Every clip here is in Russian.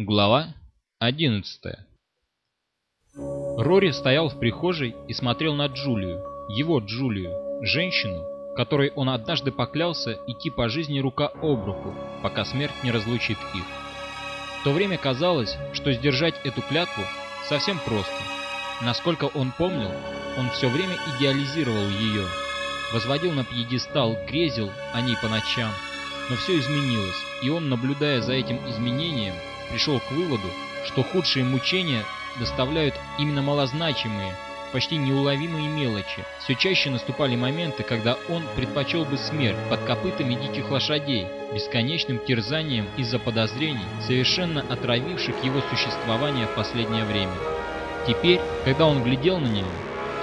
Глава 11 Рори стоял в прихожей и смотрел на Джулию, его Джулию, женщину, которой он однажды поклялся идти по жизни рука об руку, пока смерть не разлучит их. В то время казалось, что сдержать эту клятву совсем просто. Насколько он помнил, он все время идеализировал ее, возводил на пьедестал, грезил о ней по ночам, но все изменилось, и он, наблюдая за этим изменением, пришел к выводу, что худшие мучения доставляют именно малозначимые, почти неуловимые мелочи. Все чаще наступали моменты, когда он предпочел бы смерть под копытами диких лошадей, бесконечным терзанием из-за подозрений, совершенно отравивших его существование в последнее время. Теперь, когда он глядел на нее,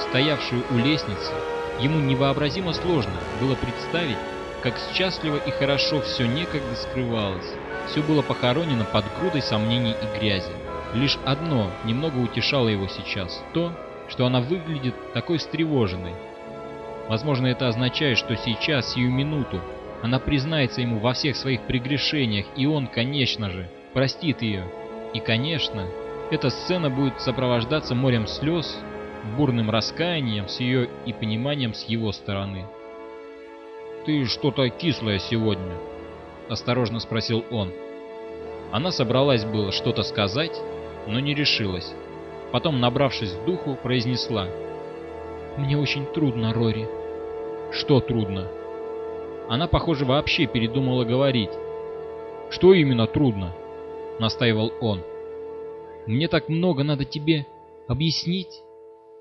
стоявшую у лестницы, ему невообразимо сложно было представить, как счастливо и хорошо все некогда скрывалось. Все было похоронено под грудой сомнений и грязи. Лишь одно немного утешало его сейчас – то, что она выглядит такой встревоженной. Возможно, это означает, что сейчас, сию минуту, она признается ему во всех своих прегрешениях, и он, конечно же, простит ее. И, конечно, эта сцена будет сопровождаться морем слез, бурным раскаянием с ее и пониманием с его стороны. «Ты что-то кислое сегодня», — осторожно спросил он. Она собралась было что-то сказать, но не решилась. Потом, набравшись духу, произнесла. «Мне очень трудно, Рори». «Что трудно?» Она, похоже, вообще передумала говорить. «Что именно трудно?» — настаивал он. «Мне так много надо тебе объяснить».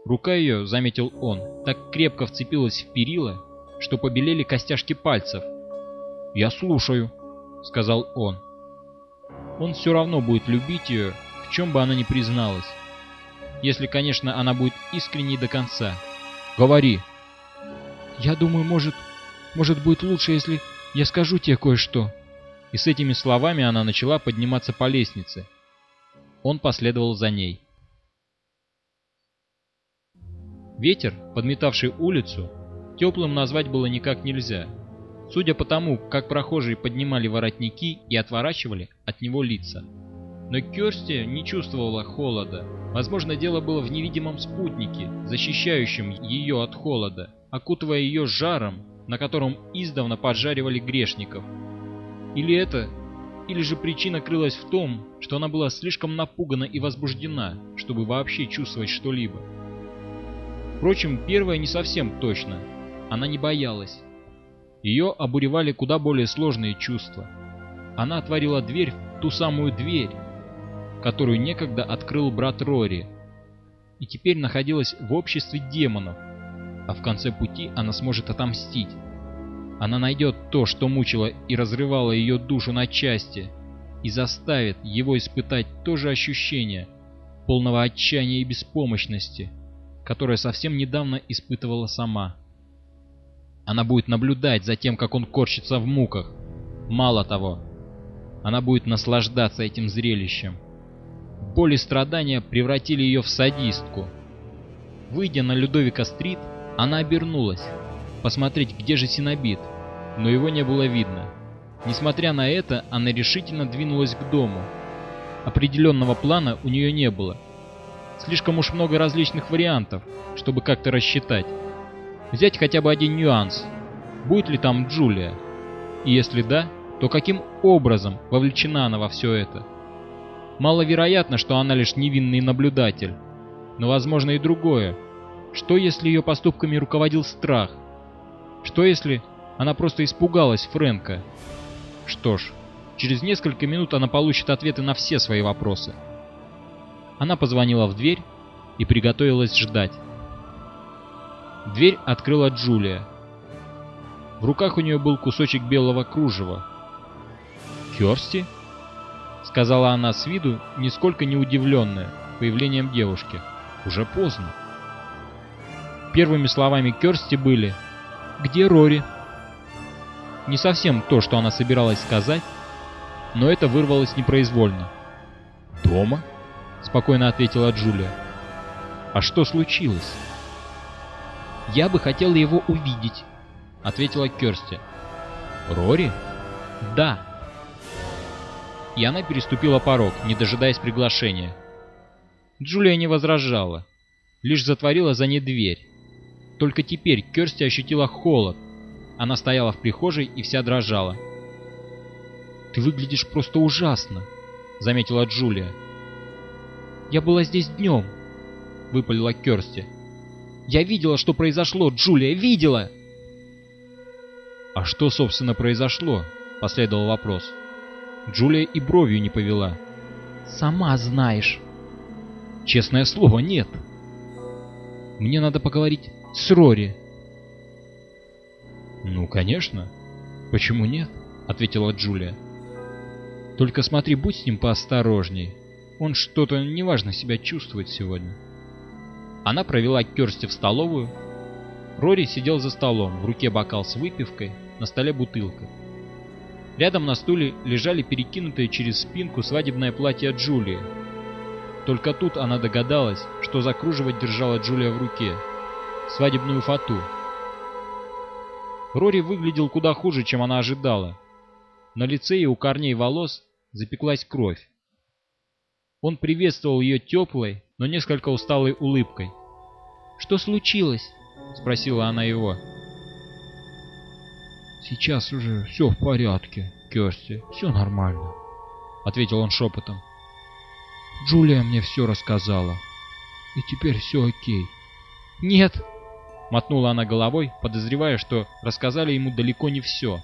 Рука ее, заметил он, так крепко вцепилась в перила, что побелели костяшки пальцев. «Я слушаю», — сказал он. Он все равно будет любить ее, в чем бы она ни призналась. Если, конечно, она будет искренней до конца. «Говори». «Я думаю, может, может будет лучше, если я скажу тебе кое-что». И с этими словами она начала подниматься по лестнице. Он последовал за ней. Ветер, подметавший улицу, теплым назвать было никак нельзя. Судя по тому, как прохожие поднимали воротники и отворачивали от него лица. Но Керсти не чувствовала холода. Возможно, дело было в невидимом спутнике, защищающем ее от холода, окутывая ее жаром, на котором издавна поджаривали грешников. Или это, или же причина крылась в том, что она была слишком напугана и возбуждена, чтобы вообще чувствовать что-либо. Впрочем, первое не совсем точно. Она не боялась. Ее обуревали куда более сложные чувства. Она отворила дверь ту самую дверь, которую некогда открыл брат Рори, и теперь находилась в обществе демонов, а в конце пути она сможет отомстить. Она найдет то, что мучило и разрывало ее душу на части, и заставит его испытать то же ощущение полного отчаяния и беспомощности, которое совсем недавно испытывала сама. Она будет наблюдать за тем, как он корчится в муках. Мало того, она будет наслаждаться этим зрелищем. Боль и страдания превратили ее в садистку. Выйдя на Людовика-стрит, она обернулась, посмотреть, где же Синобит, но его не было видно. Несмотря на это, она решительно двинулась к дому. Определенного плана у нее не было. Слишком уж много различных вариантов, чтобы как-то рассчитать. Взять хотя бы один нюанс. Будет ли там Джулия? И если да, то каким образом вовлечена она во все это? Маловероятно, что она лишь невинный наблюдатель. Но возможно и другое. Что если ее поступками руководил страх? Что если она просто испугалась Фрэнка? Что ж, через несколько минут она получит ответы на все свои вопросы. Она позвонила в дверь и приготовилась ждать. Дверь открыла Джулия. В руках у нее был кусочек белого кружева. «Керсти?» — сказала она с виду, нисколько не удивленная появлением девушки. «Уже поздно». Первыми словами Керсти были «Где Рори?» Не совсем то, что она собиралась сказать, но это вырвалось непроизвольно. «Дома?» — спокойно ответила Джулия. «А что случилось?» «Я бы хотела его увидеть», — ответила Керсти. «Рори?» «Да». и она переступила порог, не дожидаясь приглашения. Джулия не возражала, лишь затворила за ней дверь. Только теперь Керсти ощутила холод. Она стояла в прихожей и вся дрожала. «Ты выглядишь просто ужасно», — заметила Джулия. «Я была здесь днем», — выпалила Керсти. «Я видела, что произошло, Джулия, видела!» «А что, собственно, произошло?» — последовал вопрос. Джулия и бровью не повела. «Сама знаешь». «Честное слово, нет». «Мне надо поговорить с Рори». «Ну, конечно. Почему нет?» — ответила Джулия. «Только смотри, будь с ним поосторожней. Он что-то неважно себя чувствует сегодня». Она провела Керсти в столовую. Рори сидел за столом, в руке бокал с выпивкой, на столе бутылка. Рядом на стуле лежали перекинутые через спинку свадебное платье Джулии. Только тут она догадалась, что закруживать держала Джулия в руке. Свадебную фату. Рори выглядел куда хуже, чем она ожидала. На лице и у корней волос запеклась кровь. Он приветствовал ее теплой, но несколько усталой улыбкой. «Что случилось?» — спросила она его. «Сейчас уже все в порядке, Керсти, все нормально», — ответил он шепотом. «Джулия мне все рассказала, и теперь все окей». «Нет!» — мотнула она головой, подозревая, что рассказали ему далеко не все.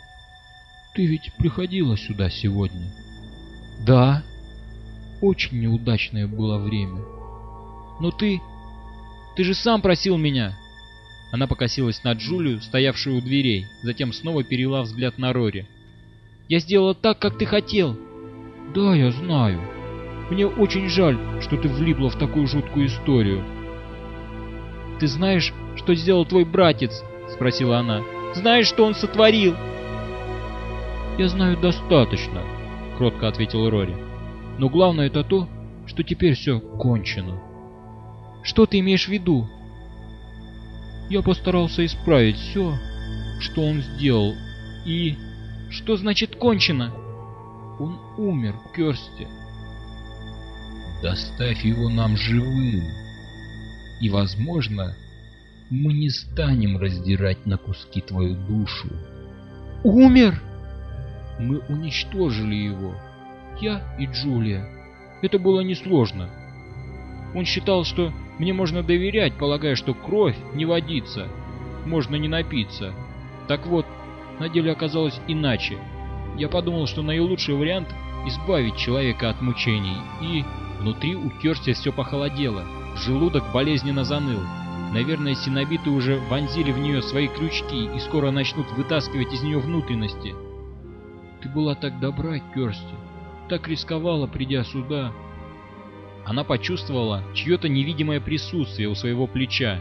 «Ты ведь приходила сюда сегодня?» «Да». «Очень неудачное было время». «Но ты... ты же сам просил меня!» Она покосилась на Джулию, стоявшую у дверей, затем снова перела взгляд на Рори. «Я сделала так, как ты хотел!» «Да, я знаю. Мне очень жаль, что ты влипла в такую жуткую историю». «Ты знаешь, что сделал твой братец?» — спросила она. «Знаешь, что он сотворил?» «Я знаю достаточно», — кротко ответил Рори. «Но главное это то, что теперь все кончено». «Что ты имеешь в виду?» Я постарался исправить все, что он сделал, и... Что значит кончено? Он умер, Керсти. Доставь его нам живым. И, возможно, мы не станем раздирать на куски твою душу. Умер? Мы уничтожили его. Я и Джулия. Это было несложно. Он считал, что мне можно доверять, полагая, что кровь не водится, можно не напиться. Так вот, на деле оказалось иначе. Я подумал, что наилучший вариант — избавить человека от мучений, и внутри у Керсти все похолодело, желудок болезненно заныл. Наверное, синобиты уже вонзили в нее свои крючки и скоро начнут вытаскивать из нее внутренности. Ты была так добра, Керсти, так рисковала, придя сюда, она почувствовала чье-то невидимое присутствие у своего плеча.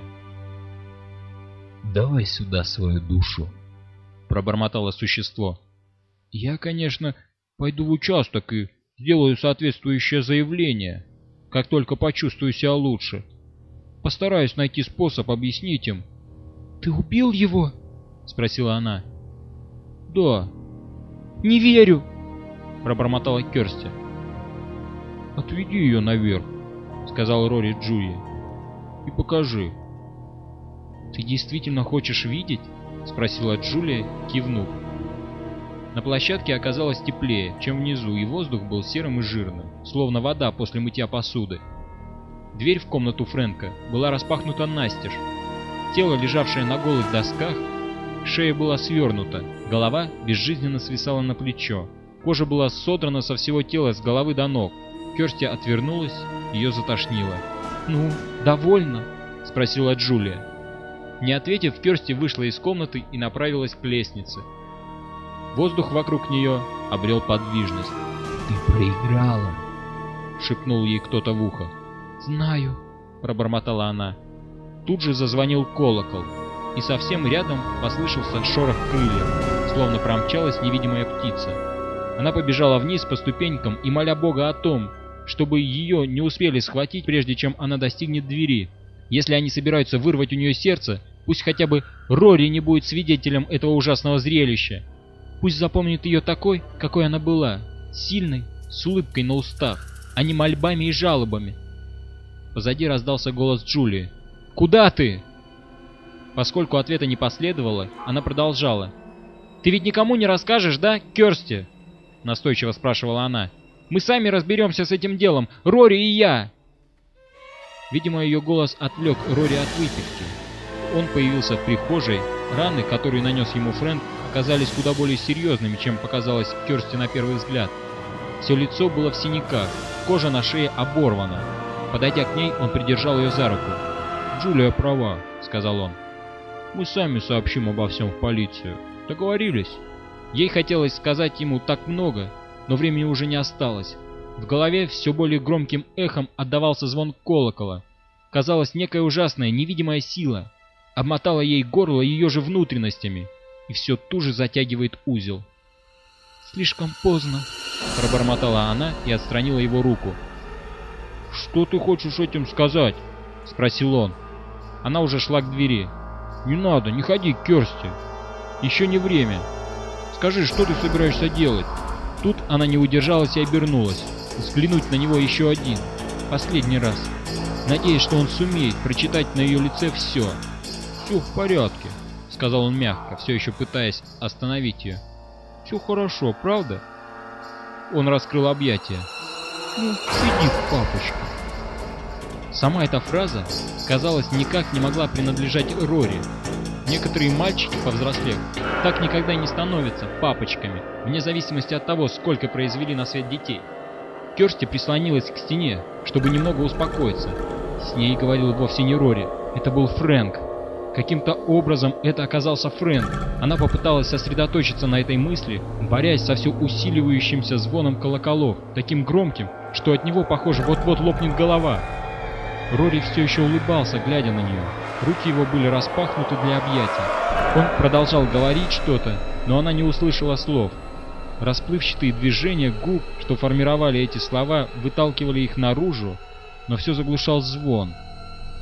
«Давай сюда свою душу», — пробормотало существо. «Я, конечно, пойду в участок и сделаю соответствующее заявление, как только почувствую себя лучше. Постараюсь найти способ объяснить им». «Ты убил его?» — спросила она. «Да». «Не верю!» — пробормотала Керсти. «Отведи ее наверх», — сказал Рори Джуи, — «и покажи». «Ты действительно хочешь видеть?» — спросила Джулия, кивнув. На площадке оказалось теплее, чем внизу, и воздух был серым и жирным, словно вода после мытья посуды. Дверь в комнату Фрэнка была распахнута настежь. Тело, лежавшее на голых досках, шея была свернута, голова безжизненно свисала на плечо. Кожа была содрана со всего тела с головы до ног, Керсти отвернулась, ее затошнило. «Ну, довольно?» — спросила Джулия. Не ответив, Керсти вышла из комнаты и направилась к лестнице. Воздух вокруг нее обрел подвижность. «Ты проиграла!» — шепнул ей кто-то в ухо. «Знаю», — пробормотала она. Тут же зазвонил колокол, и совсем рядом послышался шорох крыльев, словно промчалась невидимая птица. Она побежала вниз по ступенькам и, моля Бога о том, чтобы ее не успели схватить, прежде чем она достигнет двери. Если они собираются вырвать у нее сердце, пусть хотя бы Рори не будет свидетелем этого ужасного зрелища. Пусть запомнит ее такой, какой она была, сильной, с улыбкой на устах, а не мольбами и жалобами. Позади раздался голос Джулии. «Куда ты?» Поскольку ответа не последовало, она продолжала. «Ты ведь никому не расскажешь, да, Керсти?» Настойчиво спрашивала она. «Мы сами разберемся с этим делом, Рори и я!» Видимо, ее голос отвлек Рори от выпивки. Он появился в прихожей, раны, которые нанес ему Фрэнк, оказались куда более серьезными, чем показалось Керсти на первый взгляд. Все лицо было в синяках, кожа на шее оборвана. Подойдя к ней, он придержал ее за руку. «Джулия права», — сказал он. «Мы сами сообщим обо всем в полицию. Договорились?» Ей хотелось сказать ему так много, но времени уже не осталось. В голове все более громким эхом отдавался звон колокола. Казалось, некая ужасная, невидимая сила обмотала ей горло ее же внутренностями, и все туже затягивает узел. «Слишком поздно», — пробормотала она и отстранила его руку. «Что ты хочешь этим сказать?» — спросил он. Она уже шла к двери. «Не надо, не ходи Керсти. Еще не время. Скажи, что ты собираешься делать?» Тут она не удержалась и обернулась. Взглянуть на него еще один. Последний раз. Надеясь, что он сумеет прочитать на ее лице все. «Все в порядке», — сказал он мягко, все еще пытаясь остановить ее. «Все хорошо, правда?» Он раскрыл объятия. «Ну, иди, папочка». Сама эта фраза, казалось, никак не могла принадлежать Рори. Некоторые мальчики, повзрослев, так никогда не становятся папочками, вне зависимости от того, сколько произвели на свет детей. Керсти прислонилась к стене, чтобы немного успокоиться. С ней говорил вовсе не Рори, это был Фрэнк. Каким-то образом это оказался Фрэнк. Она попыталась сосредоточиться на этой мысли, борясь со все усиливающимся звоном колоколов, таким громким, что от него, похоже, вот-вот лопнет голова. Рори все еще улыбался, глядя на нее. Руки его были распахнуты для объятий. Он продолжал говорить что-то, но она не услышала слов. Расплывчатые движения губ, что формировали эти слова, выталкивали их наружу, но все заглушал звон.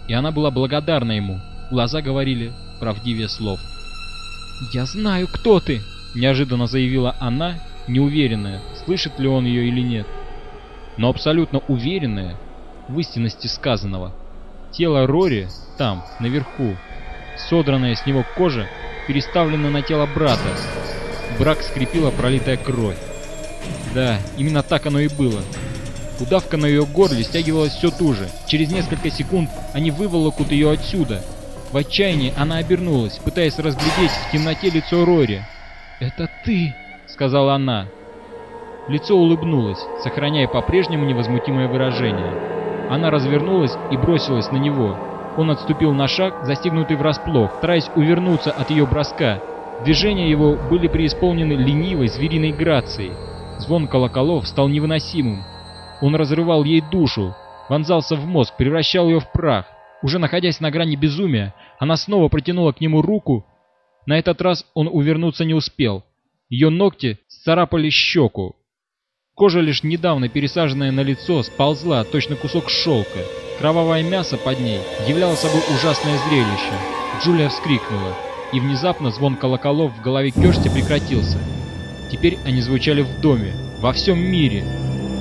И она была благодарна ему, Глаза говорили правдивее слов. «Я знаю, кто ты!» — неожиданно заявила она, неуверенная, слышит ли он ее или нет. Но абсолютно уверенная в истинности сказанного. Тело Рори там, наверху, содранная с него кожа, переставлена на тело брата. Брак скрепила пролитая кровь. Да, именно так оно и было. Удавка на ее горле стягивалась все туже. Через несколько секунд они выволокут ее отсюда — в отчаянии она обернулась, пытаясь разглядеть в темноте лицо Рори. «Это ты!» — сказала она. Лицо улыбнулось, сохраняя по-прежнему невозмутимое выражение. Она развернулась и бросилась на него. Он отступил на шаг, застигнутый врасплох, стараясь увернуться от ее броска. Движения его были преисполнены ленивой звериной грацией. Звон колоколов стал невыносимым. Он разрывал ей душу, вонзался в мозг, превращал ее в прах. Уже находясь на грани безумия, она снова протянула к нему руку. На этот раз он увернуться не успел. Ее ногти царапали щеку. Кожа, лишь недавно пересаженная на лицо, сползла, точно кусок шелка. Кровавое мясо под ней являло собой ужасное зрелище. Джулия вскрикнула, и внезапно звон колоколов в голове Керсти прекратился. Теперь они звучали в доме, во всем мире.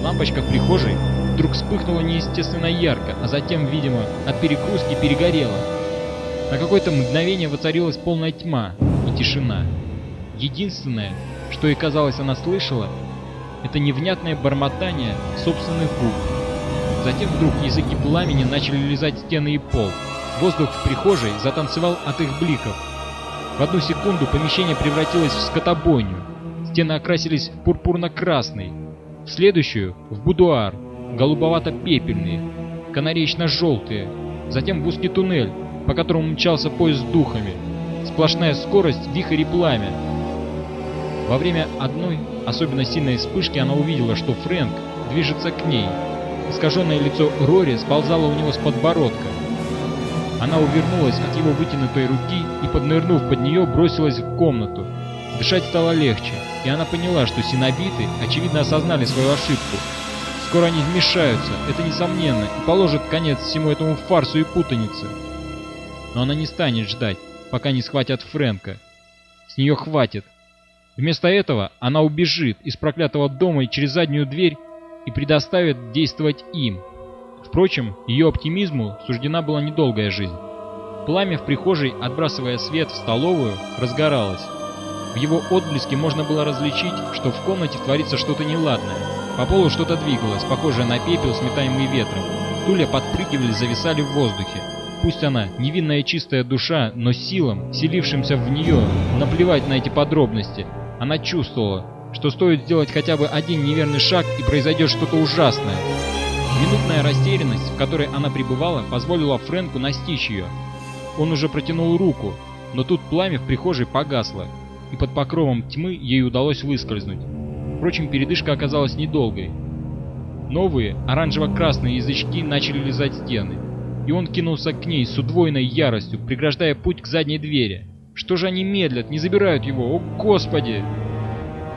Лампочка в прихожей вдруг вспыхнула неестественно ярко, а затем, видимо, от перегрузки перегорела. На какое-то мгновение воцарилась полная тьма и тишина. Единственное, что и казалось она слышала, это невнятное бормотание собственных губ. Затем вдруг языки пламени начали лизать стены и пол. Воздух в прихожей затанцевал от их бликов. В одну секунду помещение превратилось в скотобойню. Стены окрасились в пурпурно-красный. В следующую — в будуар, голубовато-пепельные, канареечно-желтые, затем в узкий туннель, по которому мчался поезд с духами, сплошная скорость, вихрь и пламя. Во время одной особенно сильной вспышки она увидела, что Фрэнк движется к ней. Искаженное лицо Рори сползало у него с подбородка. Она увернулась от его вытянутой руки и, поднырнув под нее, бросилась в комнату. Дышать стало легче, и она поняла, что синобиты, очевидно, осознали свою ошибку Скоро они вмешаются, это несомненно, и положат конец всему этому фарсу и путанице. Но она не станет ждать, пока не схватят Фрэнка. С нее хватит. Вместо этого она убежит из проклятого дома и через заднюю дверь и предоставит действовать им. Впрочем, ее оптимизму суждена была недолгая жизнь. Пламя в прихожей, отбрасывая свет в столовую, разгоралось. В его отблеске можно было различить, что в комнате творится что-то неладное. По полу что-то двигалось, похожее на пепел, сметаемый ветром. Стулья подпрыгивали, зависали в воздухе. Пусть она невинная чистая душа, но силам, селившимся в нее, наплевать на эти подробности. Она чувствовала, что стоит сделать хотя бы один неверный шаг и произойдет что-то ужасное. Минутная растерянность, в которой она пребывала, позволила Фрэнку настичь ее. Он уже протянул руку, но тут пламя в прихожей погасло, и под покровом тьмы ей удалось выскользнуть. Впрочем, передышка оказалась недолгой. Новые оранжево-красные язычки начали лизать стены, и он кинулся к ней с удвоенной яростью, преграждая путь к задней двери. Что же они медлят, не забирают его? О, Господи!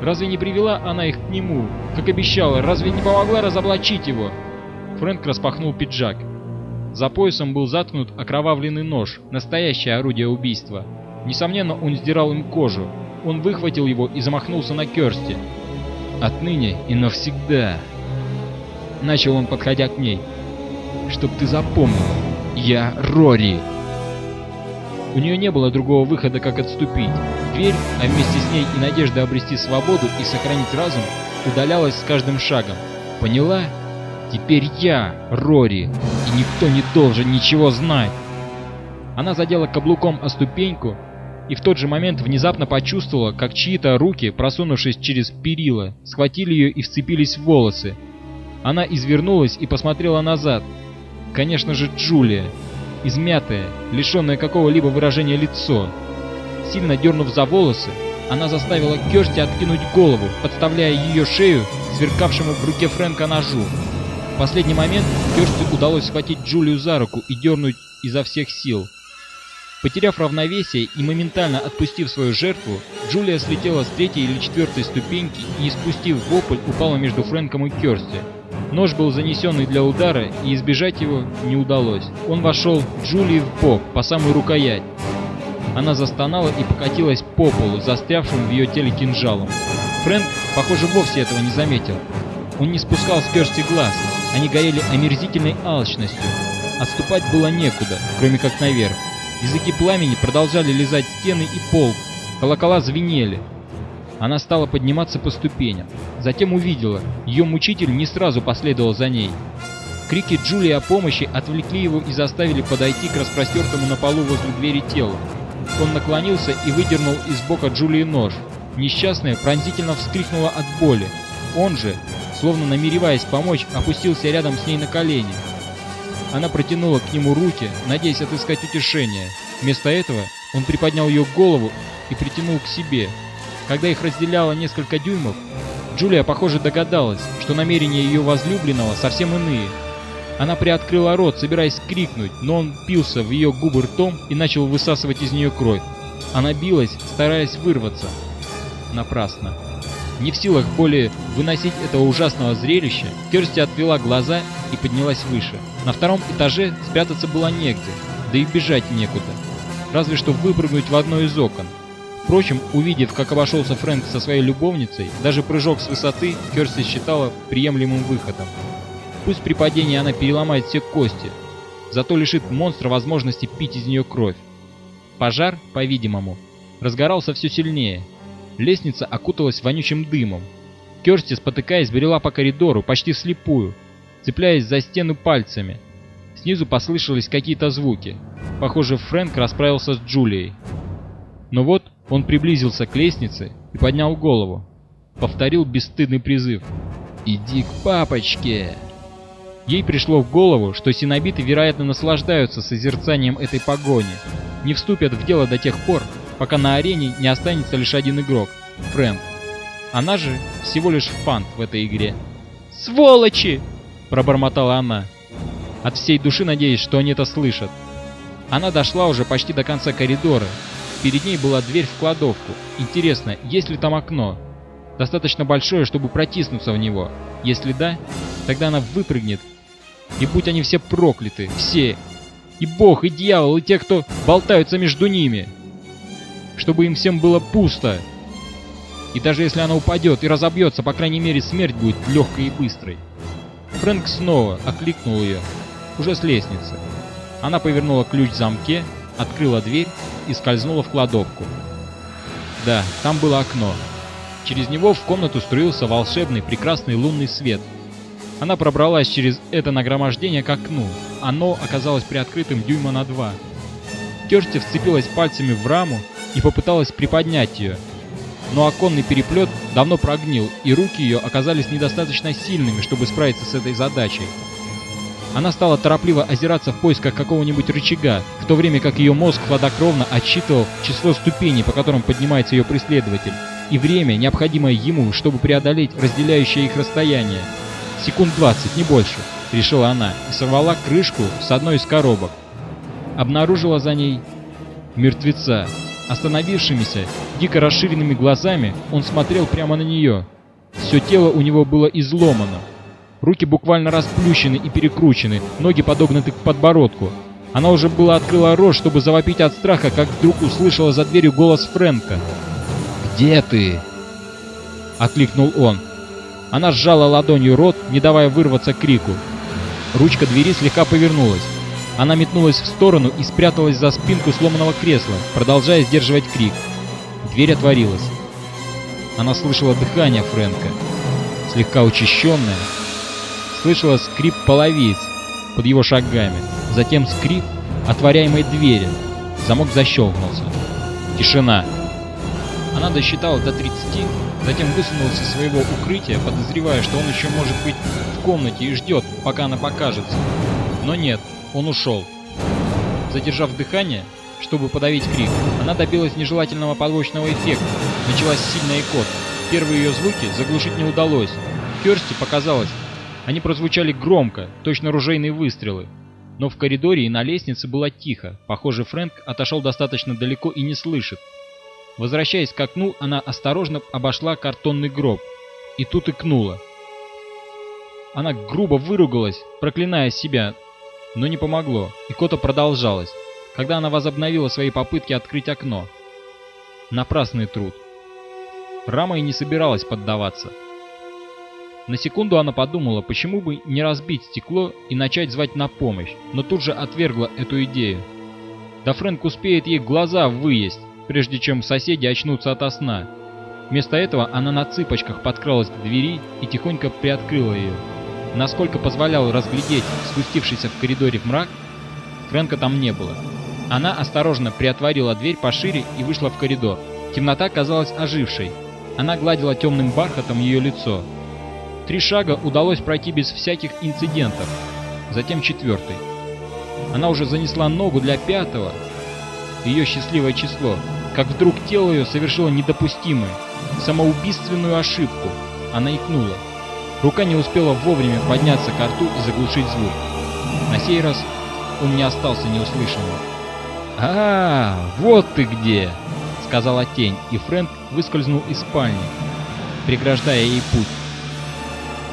Разве не привела она их к нему, как обещала? Разве не помогла разоблачить его? Фрэнк распахнул пиджак. За поясом был заткнут окровавленный нож, настоящее орудие убийства. Несомненно, он сдирал им кожу. Он выхватил его и замахнулся на Керсти. «Отныне и навсегда!» Начал он, подходя к ней. «Чтоб ты запомнил, я Рори!» У нее не было другого выхода, как отступить. Дверь, а вместе с ней и надежда обрести свободу и сохранить разум, удалялась с каждым шагом. Поняла? Теперь я, Рори, и никто не должен ничего знать. Она задела каблуком о ступеньку и в тот же момент внезапно почувствовала, как чьи-то руки, просунувшись через перила, схватили ее и вцепились в волосы. Она извернулась и посмотрела назад. Конечно же, Джулия. Измятое, лишенное какого-либо выражения лицо. Сильно дернув за волосы, она заставила Керсти откинуть голову, подставляя ее шею сверкавшему в руке Фрэнка ножу. В последний момент Керсти удалось схватить Джулию за руку и дернуть изо всех сил. Потеряв равновесие и моментально отпустив свою жертву, Джулия слетела с третьей или четвертой ступеньки и, испустив вопль, упала между Фрэнком и Керсти. Нож был занесенный для удара, и избежать его не удалось. Он вошел Джулии в бок, по самую рукоять. Она застонала и покатилась по полу, застрявшим в ее теле кинжалом. Фрэнк, похоже, вовсе этого не заметил. Он не спускал с Керсти глаз, они горели омерзительной алчностью. Отступать было некуда, кроме как наверх. Языки пламени продолжали лизать стены и пол. Колокола звенели. Она стала подниматься по ступеням. Затем увидела, ее мучитель не сразу последовал за ней. Крики Джулии о помощи отвлекли его и заставили подойти к распростертому на полу возле двери телу. Он наклонился и выдернул из бока Джулии нож. Несчастная пронзительно вскрикнула от боли. Он же, словно намереваясь помочь, опустился рядом с ней на колени. Она протянула к нему руки, надеясь отыскать утешение. Вместо этого он приподнял ее голову и притянул к себе. Когда их разделяло несколько дюймов, Джулия, похоже, догадалась, что намерения ее возлюбленного совсем иные. Она приоткрыла рот, собираясь крикнуть, но он пился в ее губы ртом и начал высасывать из нее кровь. Она билась, стараясь вырваться. Напрасно. Не в силах более выносить этого ужасного зрелища, Керсти отвела глаза и поднялась выше. На втором этаже спрятаться было негде, да и бежать некуда. Разве что выпрыгнуть в одно из окон. Впрочем, увидев, как обошелся Фрэнк со своей любовницей, даже прыжок с высоты Керсти считала приемлемым выходом. Пусть при падении она переломает все кости, зато лишит монстра возможности пить из нее кровь. Пожар, по-видимому, разгорался все сильнее, Лестница окуталась вонючим дымом. Керсти, спотыкаясь, брела по коридору, почти слепую, цепляясь за стену пальцами. Снизу послышались какие-то звуки. Похоже, Фрэнк расправился с Джулией. Но вот он приблизился к лестнице и поднял голову. Повторил бесстыдный призыв. «Иди к папочке!» Ей пришло в голову, что синобиты, вероятно, наслаждаются созерцанием этой погони, не вступят в дело до тех пор, пока на арене не останется лишь один игрок — Фрэнк. Она же всего лишь фант в этой игре. «Сволочи!» — пробормотала она, от всей души надеясь, что они это слышат. Она дошла уже почти до конца коридора. Перед ней была дверь в кладовку. Интересно, есть ли там окно? Достаточно большое, чтобы протиснуться в него. Если да, тогда она выпрыгнет. И будь они все прокляты, все. И бог, и дьявол, и те, кто болтаются между ними чтобы им всем было пусто. И даже если она упадет и разобьется, по крайней мере смерть будет легкой и быстрой. Фрэнк снова окликнул ее, уже с лестницы. Она повернула ключ в замке, открыла дверь и скользнула в кладовку. Да, там было окно. Через него в комнату струился волшебный прекрасный лунный свет. Она пробралась через это нагромождение к окну. Оно оказалось приоткрытым дюйма на два. Керсти вцепилась пальцами в раму и попыталась приподнять ее. Но оконный переплет давно прогнил, и руки ее оказались недостаточно сильными, чтобы справиться с этой задачей. Она стала торопливо озираться в поисках какого-нибудь рычага, в то время как ее мозг хладокровно отсчитывал число ступеней, по которым поднимается ее преследователь, и время, необходимое ему, чтобы преодолеть разделяющее их расстояние. Секунд 20, не больше, решила она, и сорвала крышку с одной из коробок. Обнаружила за ней мертвеца. Остановившимися, дико расширенными глазами он смотрел прямо на нее. Все тело у него было изломано, Руки буквально расплющены и перекручены, ноги подогнуты к подбородку. Она уже была открыла рот, чтобы завопить от страха, как вдруг услышала за дверью голос Фрэнка. «Где ты?» — окликнул он. Она сжала ладонью рот, не давая вырваться крику. Ручка двери слегка повернулась. Она метнулась в сторону и спряталась за спинку сломанного кресла, продолжая сдерживать крик. Дверь отворилась. Она слышала дыхание Фрэнка, слегка учащенное, слышала скрип половиц под его шагами, затем скрип отворяемой двери. Замок защелкнулся. Тишина. Она досчитала до 30, затем высунулась из своего укрытия, подозревая, что он еще может быть в комнате и ждет, пока она покажется. Но нет, он ушел. Задержав дыхание, чтобы подавить крик, она добилась нежелательного побочного эффекта. Началась сильная икота. Первые ее звуки заглушить не удалось. Керсти показалось, они прозвучали громко, точно ружейные выстрелы. Но в коридоре и на лестнице было тихо. Похоже, Фрэнк отошел достаточно далеко и не слышит. Возвращаясь к окну, она осторожно обошла картонный гроб. И тут икнула. Она грубо выругалась, проклиная себя, но не помогло. Икота продолжалась, когда она возобновила свои попытки открыть окно. Напрасный труд. Рама и не собиралась поддаваться. На секунду она подумала, почему бы не разбить стекло и начать звать на помощь, но тут же отвергла эту идею. Да Фрэнк успеет ей глаза выесть, прежде чем соседи очнутся ото сна. Вместо этого она на цыпочках подкралась к двери и тихонько приоткрыла ее. Насколько позволял разглядеть спустившийся в коридоре мрак, Фрэнка там не было. Она осторожно приотворила дверь пошире и вышла в коридор. Темнота казалась ожившей. Она гладила темным бархатом ее лицо, Три шага удалось пройти без всяких инцидентов. Затем четвертый. Она уже занесла ногу для пятого, ее счастливое число, как вдруг тело ее совершило недопустимую, самоубийственную ошибку. Она икнула. Рука не успела вовремя подняться к рту и заглушить звук. На сей раз он не остался неуслышанным. «А, вот ты где!» — сказала тень, и Фрэнк выскользнул из спальни, преграждая ей путь.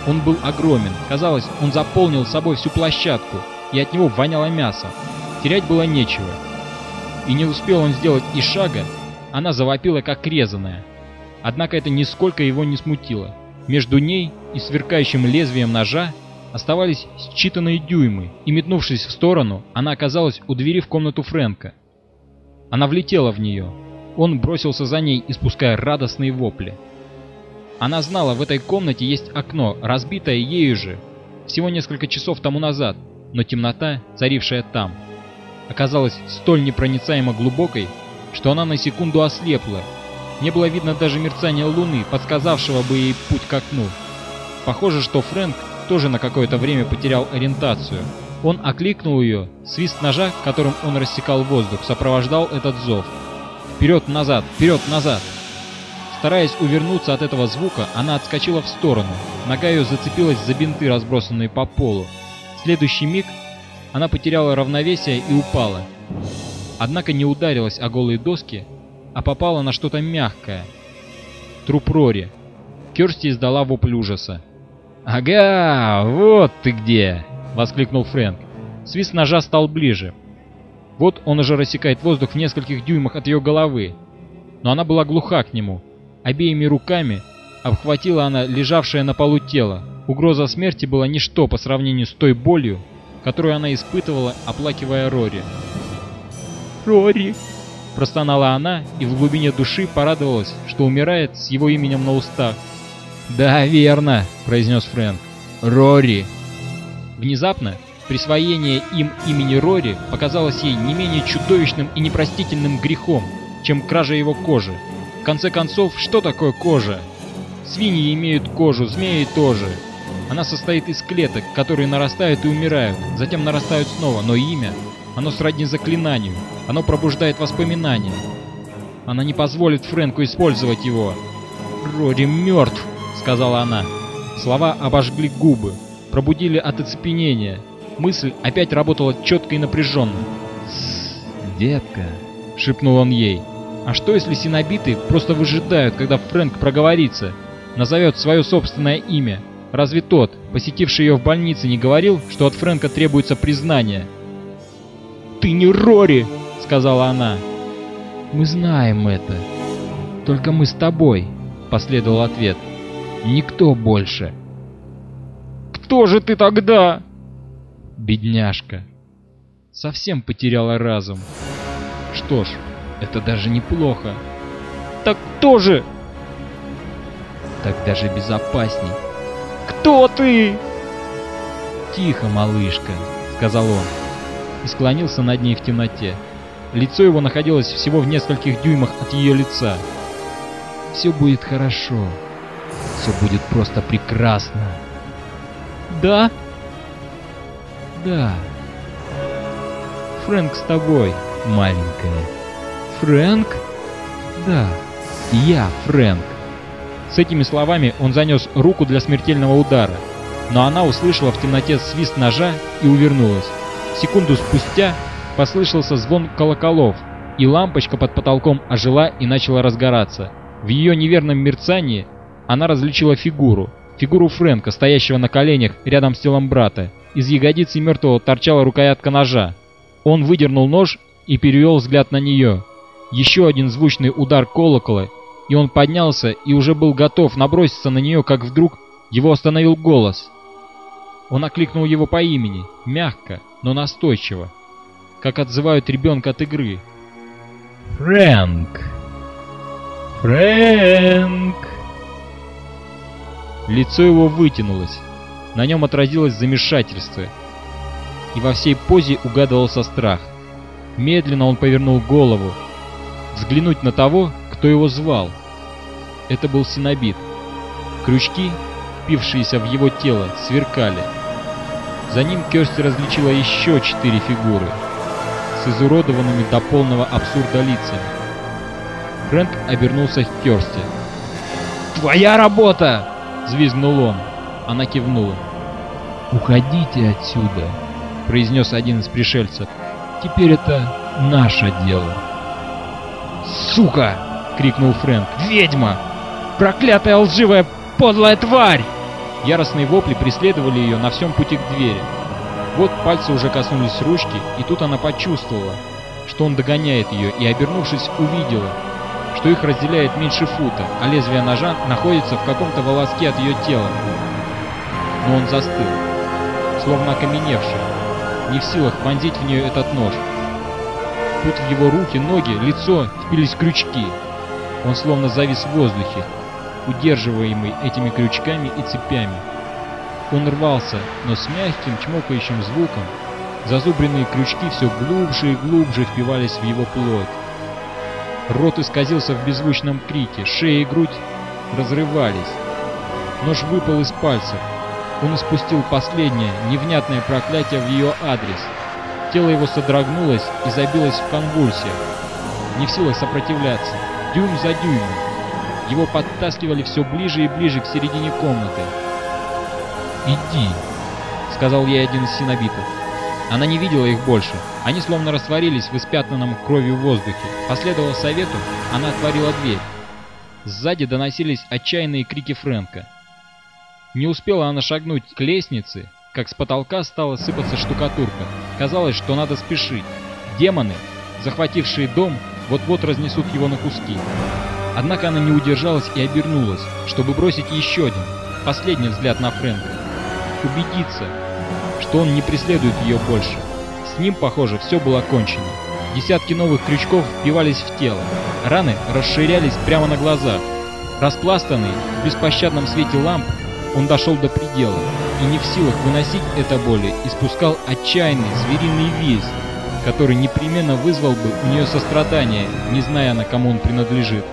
Он был огромен. Казалось, он заполнил собой всю площадку, и от него воняло мясо. Терять было нечего. И не успел он сделать и шага, она завопила как резаная. Однако это нисколько его не смутило. Между ней и сверкающим лезвием ножа оставались считанные дюймы, и метнувшись в сторону, она оказалась у двери в комнату Фрэнка. Она влетела в нее. Он бросился за ней, испуская радостные вопли. Она знала, в этой комнате есть окно, разбитое ею же, всего несколько часов тому назад, но темнота, царившая там, оказалась столь непроницаемо глубокой, что она на секунду ослепла. Не было видно даже мерцания луны, подсказавшего бы ей путь к окну. Похоже, что Фрэнк тоже на какое-то время потерял ориентацию. Он окликнул ее, свист ножа, которым он рассекал воздух, сопровождал этот зов. «Вперед-назад! Вперед-назад!» Стараясь увернуться от этого звука, она отскочила в сторону. Нога ее зацепилась за бинты, разбросанные по полу. В следующий миг она потеряла равновесие и упала. Однако не ударилась о голые доски, а попала на что-то мягкое. Труп Рори. Керсти издала вопль ужаса. «Ага, вот ты где!» — воскликнул Фрэнк. Свист ножа стал ближе. Вот он уже рассекает воздух в нескольких дюймах от ее головы. Но она была глуха к нему. Обеими руками обхватила она лежавшее на полу тело. Угроза смерти была ничто по сравнению с той болью, которую она испытывала, оплакивая Рори. «Рори!» – простонала она и в глубине души порадовалась, что умирает с его именем на устах. «Да, верно», – произнес Фрэнк. «Рори!» Внезапно присвоение им имени Рори показалось ей не менее чудовищным и непростительным грехом, чем кража его кожи. Конце концов, что такое кожа? Свиньи имеют кожу, змеи тоже. Она состоит из клеток, которые нарастают и умирают, затем нарастают снова, но имя, оно сродни заклинанию, оно пробуждает воспоминания. Она не позволит Фрэнку использовать его. «Роди мертв», — сказала она. Слова обожгли губы, пробудили от оцепенения. Мысль опять работала четко и напряженно. детка», — шепнул он ей. «А что, если синобиты просто выжидают, когда Фрэнк проговорится, назовет свое собственное имя?» Разве тот, посетивший ее в больнице, не говорил, что от Фрэнка требуется признание? «Ты не Рори!» — сказала она. «Мы знаем это. Только мы с тобой», — последовал ответ. «Никто больше». «Кто же ты тогда?» Бедняжка. Совсем потеряла разум. Что ж, это даже неплохо. «Так кто же?» «Так даже безопасней». Кто ты?» «Тихо, малышка», — сказал он, и склонился над ней в темноте. Лицо его находилось всего в нескольких дюймах от ее лица. «Все будет хорошо. Все будет просто прекрасно». «Да?» «Да». «Фрэнк с тобой, маленькая». «Фрэнк?» «Да, я Фрэнк». С этими словами он занес руку для смертельного удара, но она услышала в темноте свист ножа и увернулась. Секунду спустя послышался звон колоколов, и лампочка под потолком ожила и начала разгораться. В ее неверном мерцании она различила фигуру, фигуру Фрэнка, стоящего на коленях рядом с телом брата. Из ягодицы мертвого торчала рукоятка ножа. Он выдернул нож и перевел взгляд на нее. Еще один звучный удар колокола, и он поднялся и уже был готов наброситься на нее, как вдруг его остановил голос. Он окликнул его по имени, мягко, но настойчиво, как отзывают ребенка от игры. «Фрэнк! Фрэнк!» Лицо его вытянулось, на нем отразилось замешательство, и во всей позе угадывался страх. Медленно он повернул голову, взглянуть на того, кто его звал. Это был синобит. Крючки, впившиеся в его тело, сверкали. За ним Керсти различила еще четыре фигуры с изуродованными до полного абсурда лицами. Фрэнк обернулся к Керсти. «Твоя работа!» — взвизгнул он. Она кивнула. «Уходите отсюда!» — произнес один из пришельцев. «Теперь это наше дело!» «Сука!» — крикнул Фрэнк. «Ведьма! Проклятая лживая подлая тварь!» Яростные вопли преследовали ее на всем пути к двери. Вот пальцы уже коснулись ручки, и тут она почувствовала, что он догоняет ее, и, обернувшись, увидела, что их разделяет меньше фута, а лезвие ножа находится в каком-то волоске от ее тела. Но он застыл, словно окаменевший, не в силах вонзить в нее этот нож. Тут в его руки, ноги, лицо впились крючки. Он словно завис в воздухе, удерживаемый этими крючками и цепями. Он рвался, но с мягким чмокающим звуком зазубренные крючки все глубже и глубже впивались в его плоть. Рот исказился в беззвучном крике, шея и грудь разрывались. Нож выпал из пальцев. Он испустил последнее, невнятное проклятие в ее адрес. Тело его содрогнулось и забилось в конвульсиях. Не в силах сопротивляться, дюйм за дюймом. Его подтаскивали все ближе и ближе к середине комнаты. «Иди», — сказал ей один из синобитов. Она не видела их больше. Они словно растворились в испятнанном кровью воздухе. Последовав совету, она отворила дверь. Сзади доносились отчаянные крики Фрэнка. Не успела она шагнуть к лестнице, как с потолка стала сыпаться штукатурка. Казалось, что надо спешить. Демоны, захватившие дом, вот-вот разнесут его на куски. Однако она не удержалась и обернулась, чтобы бросить еще один, последний взгляд на Фрэнка. убедиться, что он не преследует ее больше. С ним, похоже, все было кончено. Десятки новых крючков впивались в тело. Раны расширялись прямо на глазах. Распластанный в беспощадном свете ламп, он дошел до предела и не в силах выносить это боли, испускал отчаянный звериный визг, который непременно вызвал бы у нее сострадание, не зная она, кому он принадлежит.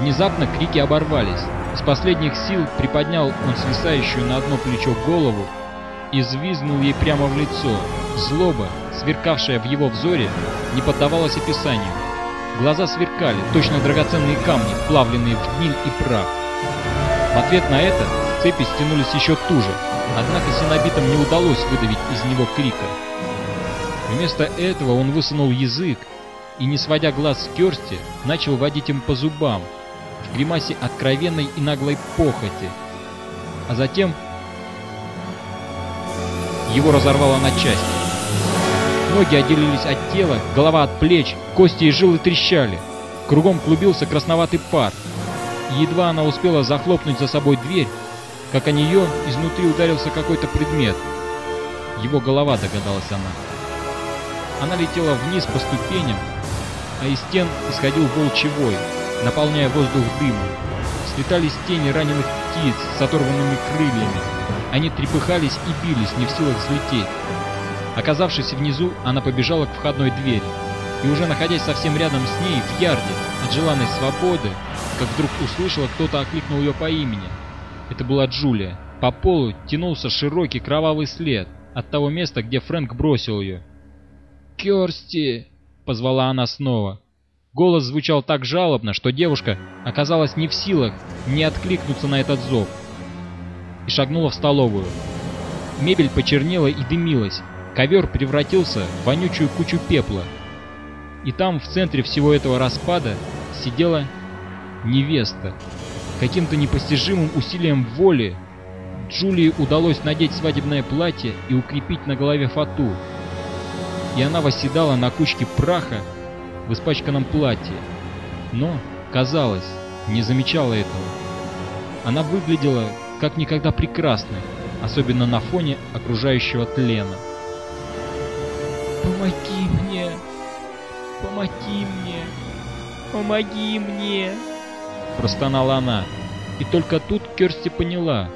Внезапно крики оборвались. Из последних сил приподнял он свисающую на одно плечо голову и взвизгнул ей прямо в лицо. Злоба, сверкавшая в его взоре, не поддавалась описанию. Глаза сверкали, точно драгоценные камни, вплавленные в гниль и прах. В ответ на это цепи стянулись еще туже, однако синобитам не удалось выдавить из него крика. Вместо этого он высунул язык и, не сводя глаз с Керсти, начал водить им по зубам, в гримасе откровенной и наглой похоти. А затем его разорвало на части. Ноги отделились от тела, голова от плеч, кости и жилы трещали. Кругом клубился красноватый пар. Едва она успела захлопнуть за собой дверь, как о нее изнутри ударился какой-то предмет. Его голова, догадалась она. Она летела вниз по ступеням, а из стен исходил волчий вой, наполняя воздух дымом. Слетались тени раненых птиц с оторванными крыльями. Они трепыхались и бились, не в силах взлететь. Оказавшись внизу, она побежала к входной двери. И уже находясь совсем рядом с ней, в ярде, от желанной свободы, как вдруг услышала, кто-то окликнул ее по имени. Это была Джулия. По полу тянулся широкий кровавый след от того места, где Фрэнк бросил ее. «Керсти!» — позвала она снова. Голос звучал так жалобно, что девушка оказалась не в силах не откликнуться на этот зов. И шагнула в столовую. Мебель почернела и дымилась. Ковер превратился в вонючую кучу пепла. И там, в центре всего этого распада, сидела невеста. Каким-то непостижимым усилием воли Джулии удалось надеть свадебное платье и укрепить на голове фату и она восседала на кучке праха в испачканном платье. Но, казалось, не замечала этого. Она выглядела как никогда прекрасной, особенно на фоне окружающего тлена. «Помоги мне! Помоги мне! Помоги мне!» Простонала она, и только тут Керсти поняла,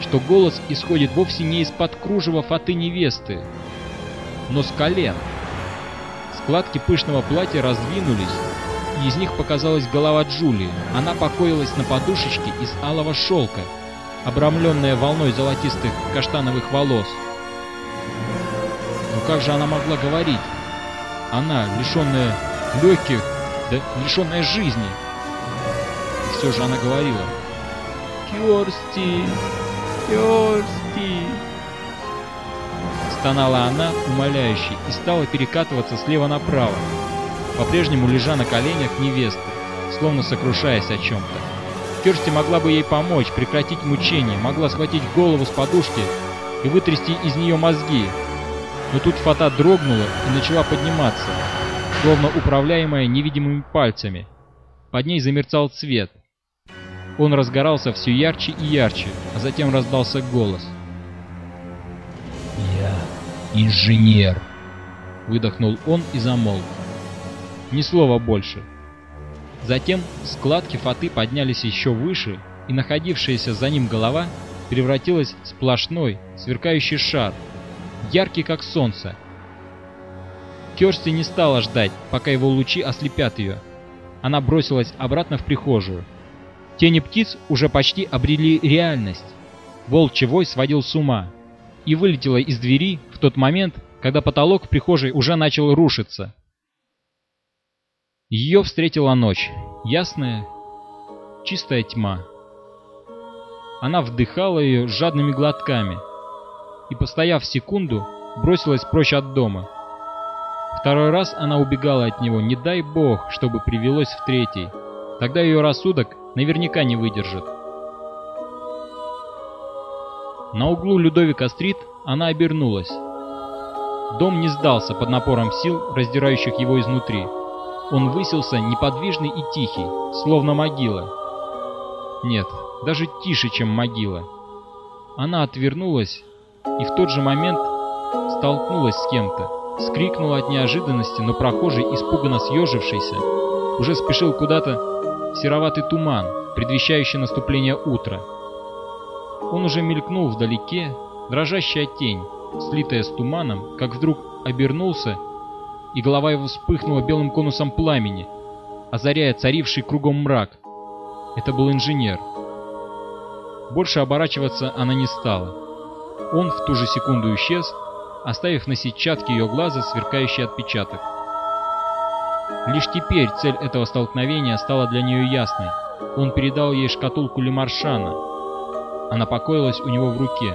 что голос исходит вовсе не из-под кружева фаты невесты, но с колен. Складки пышного платья раздвинулись, и из них показалась голова Джулии. Она покоилась на подушечке из алого шелка, обрамленная волной золотистых каштановых волос. Но как же она могла говорить? Она, лишенная легких, да лишенная жизни. Все же она говорила. «Кёрсти! Кёрсти!» Стонала она, умоляюще, и стала перекатываться слева направо, по-прежнему лежа на коленях невесты, словно сокрушаясь о чем-то. Керсти могла бы ей помочь, прекратить мучение, могла схватить голову с подушки и вытрясти из нее мозги. Но тут фата дрогнула и начала подниматься, словно управляемая невидимыми пальцами. Под ней замерцал цвет. Он разгорался все ярче и ярче, а затем раздался голос — инженер!» Выдохнул он и замолк. Ни слова больше. Затем складки фаты поднялись еще выше, и находившаяся за ним голова превратилась в сплошной, сверкающий шар, яркий как солнце. Керсти не стала ждать, пока его лучи ослепят ее. Она бросилась обратно в прихожую. Тени птиц уже почти обрели реальность. Волчий вой сводил с ума и вылетела из двери в тот момент, когда потолок в прихожей уже начал рушиться. Ее встретила ночь, ясная, чистая тьма. Она вдыхала ее жадными глотками и, постояв секунду, бросилась прочь от дома. Второй раз она убегала от него, не дай бог, чтобы привелось в третий. Тогда ее рассудок наверняка не выдержит. На углу Людовика-стрит она обернулась. Дом не сдался под напором сил, раздирающих его изнутри. Он высился неподвижный и тихий, словно могила. Нет, даже тише, чем могила. Она отвернулась и в тот же момент столкнулась с кем-то, скрикнула от неожиданности, но прохожий, испуганно съежившийся, уже спешил куда-то сероватый туман, предвещающий наступление утра. Он уже мелькнул вдалеке, дрожащая тень, слитая с туманом, как вдруг обернулся, и голова его вспыхнула белым конусом пламени, озаряя царивший кругом мрак. Это был инженер. Больше оборачиваться она не стала. Он в ту же секунду исчез, оставив на сетчатке ее глаза сверкающий отпечаток. Лишь теперь цель этого столкновения стала для нее ясной. Он передал ей шкатулку Лемаршана. Она покоилась у него в руке.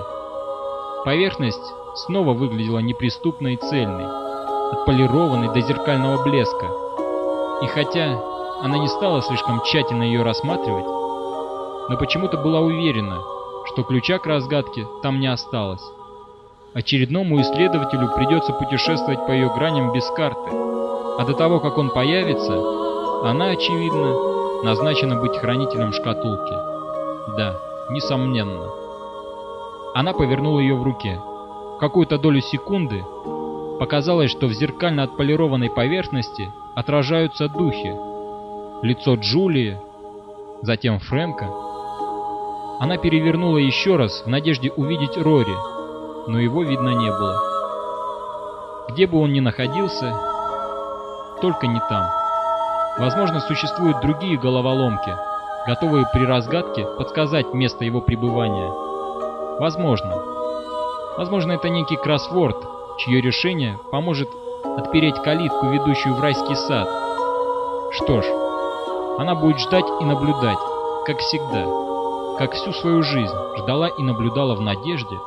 Поверхность снова выглядела неприступной и цельной, отполированной до зеркального блеска. И хотя она не стала слишком тщательно ее рассматривать, но почему-то была уверена, что ключа к разгадке там не осталось. Очередному исследователю придется путешествовать по ее граням без карты, а до того, как он появится, она, очевидно, назначена быть хранителем шкатулки. Да, несомненно. Она повернула ее в руке. Какую-то долю секунды показалось, что в зеркально отполированной поверхности отражаются духи. Лицо Джулии, затем Фрэнка. Она перевернула еще раз в надежде увидеть Рори, но его видно не было. Где бы он ни находился, только не там. Возможно, существуют другие головоломки, готовые при разгадке подсказать место его пребывания. Возможно. Возможно, это некий кроссворд, чье решение поможет отпереть калитку, ведущую в райский сад. Что ж, она будет ждать и наблюдать, как всегда, как всю свою жизнь ждала и наблюдала в надежде,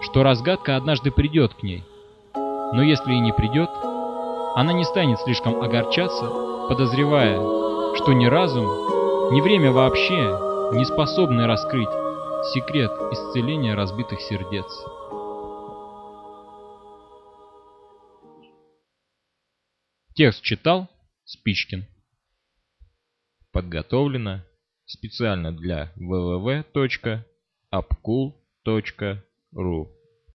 что разгадка однажды придет к ней. Но если и не придет, она не станет слишком огорчаться, подозревая, что ни разум, ни время вообще не способны раскрыть секрет исцеления разбитых сердец. Текст читал Спичкин. Подготовлено специально для www.upcool.ru